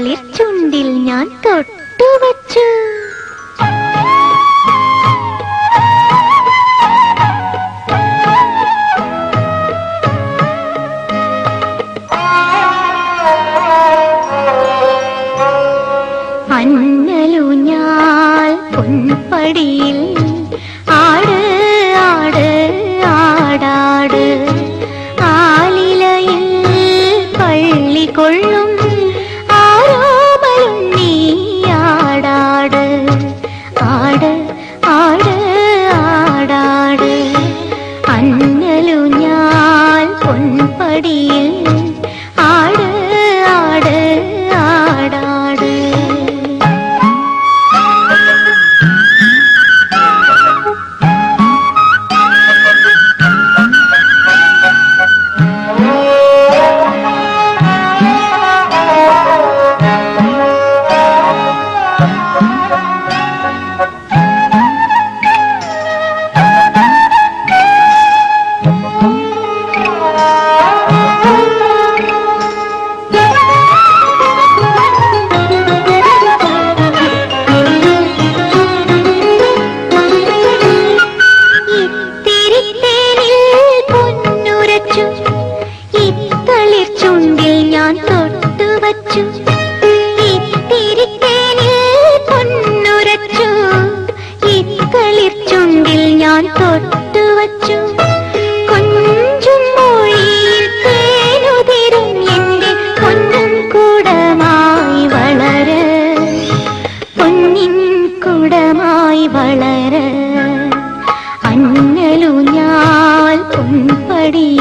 തളിർ ചുണ്ടിൽ ഞാൻ തൊട്ടുവച്ചു. അന്നലുഞ്ഞാൽ പൊൻപടിയിൽ ആട് ആട് ആടാട്. ആലിലയിൽ പള്ളി കൊള്ളും पड़ी